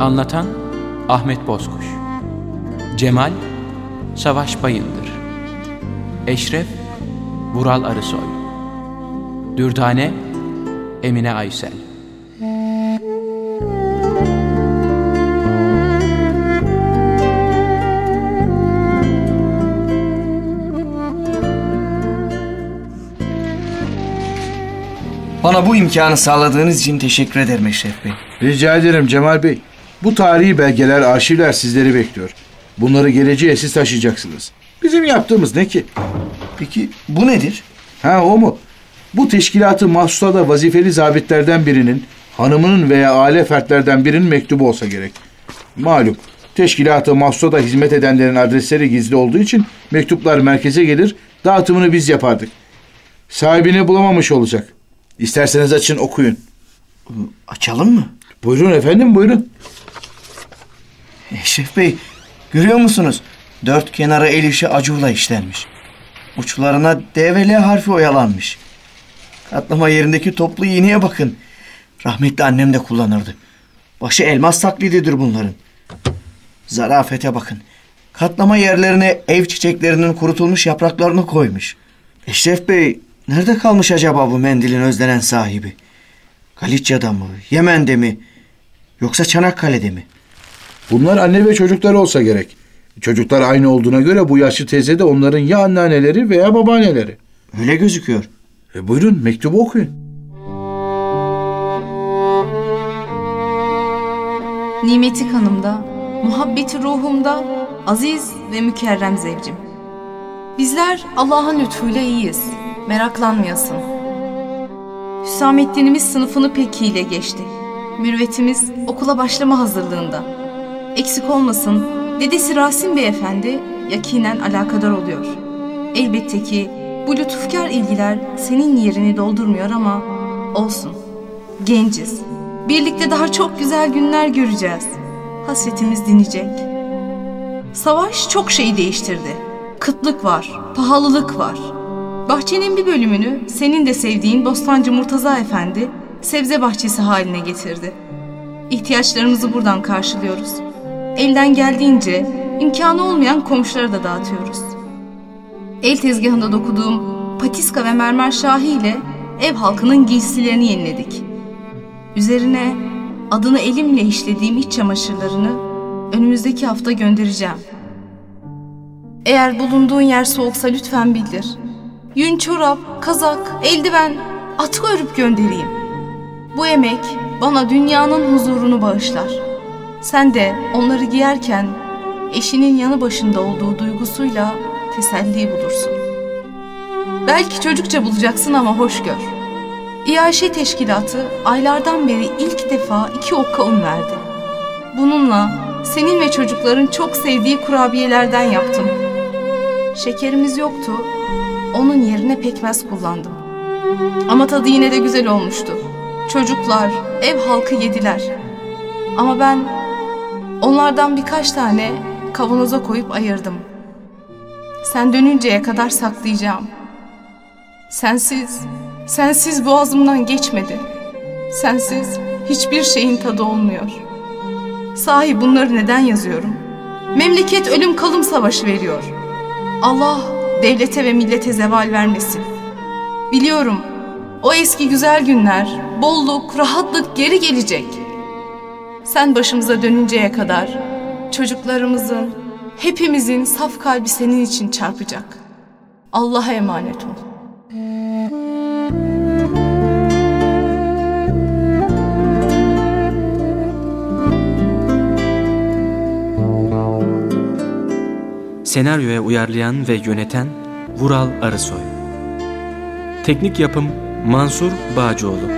Anlatan Ahmet Bozkuş Cemal Savaş Bayındır Eşref Vural Arısoy Dürdane Emine Aysel Bana bu imkanı sağladığınız için teşekkür ederim Eşref Bey. Rica ederim Cemal Bey. Bu tarihi belgeler, arşivler sizleri bekliyor. Bunları geleceğe siz taşıyacaksınız. Bizim yaptığımız ne ki? Peki bu nedir? Ha o mu? Bu teşkilatı mahsusada vazifeli zabitlerden birinin, hanımının veya aile fertlerden birinin mektubu olsa gerek. Malum, teşkilatı mahsusada hizmet edenlerin adresleri gizli olduğu için mektuplar merkeze gelir, dağıtımını biz yapardık. Sahibini bulamamış olacak. İsterseniz açın okuyun. Açalım mı? Buyurun efendim buyurun. Eşref Bey görüyor musunuz? Dört kenarı el işi acurla işlenmiş. Uçlarına D ve L harfi oyalanmış. Katlama yerindeki toplu iğneye bakın. Rahmetli annem de kullanırdı. Başı elmas taklididir bunların. Zarafete bakın. Katlama yerlerine ev çiçeklerinin kurutulmuş yapraklarını koymuş. Eşref Bey nerede kalmış acaba bu mendilin özlenen sahibi? Galicia'da mı? Yemen'de mi? Yoksa Çanakkale'de mi? Bunlar anne ve çocuklar olsa gerek. Çocuklar aynı olduğuna göre bu yaşlı teyze de onların ya anneanneleri veya babaanneleri. Öyle gözüküyor. E buyurun mektubu okuyun. Nimeti kanımda, muhabbeti ruhumda, aziz ve mükerrem zevcim. Bizler Allah'ın lütfuyla iyiyiz, meraklanmayasın. Hüsamettin'imiz sınıfını pekiyle geçti. Mürvetimiz okula başlama hazırlığında. Eksik olmasın, dedesi Rasim Beyefendi yakinen alakadar oluyor. Elbette ki bu lütufkar ilgiler senin yerini doldurmuyor ama olsun. Genciz. Birlikte daha çok güzel günler göreceğiz. Hasretimiz dinecek. Savaş çok şeyi değiştirdi. Kıtlık var, pahalılık var. Bahçenin bir bölümünü senin de sevdiğin Bostancı Murtaza Efendi sebze bahçesi haline getirdi. İhtiyaçlarımızı buradan karşılıyoruz. Elden geldiğince imkanı olmayan komşulara da dağıtıyoruz. El tezgahında dokuduğum patiska ve mermer şahi ile ev halkının giysilerini yeniledik. Üzerine adını elimle işlediğim iç çamaşırlarını önümüzdeki hafta göndereceğim. Eğer bulunduğun yer soğuksa lütfen bildir. Yün çorap, kazak, eldiven, atkı örüp göndereyim. Bu emek bana dünyanın huzurunu bağışlar. Sen de onları giyerken eşinin yanı başında olduğu duygusuyla teselli bulursun. Belki çocukça bulacaksın ama hoş gör. İAŞ teşkilatı aylardan beri ilk defa iki okka un verdi. Bununla senin ve çocukların çok sevdiği kurabiyelerden yaptım. Şekerimiz yoktu. Onun yerine pekmez kullandım. Ama tadı yine de güzel olmuştu. Çocuklar, ev halkı yediler. Ama ben onlardan birkaç tane kavanoza koyup ayırdım. Sen dönünceye kadar saklayacağım. Sensiz, sensiz boğazımdan geçmedi. Sensiz hiçbir şeyin tadı olmuyor. Sahi bunları neden yazıyorum? Memleket ölüm kalım savaşı veriyor. Allah devlete ve millete zeval vermesin. Biliyorum o eski güzel günler, bolluk, rahatlık geri gelecek. Sen başımıza dönünceye kadar çocuklarımızın, hepimizin saf kalbi senin için çarpacak. Allah'a emanet ol. Senaryoya uyarlayan ve yöneten Vural Arısoy Teknik yapım Mansur Bağcıoğlu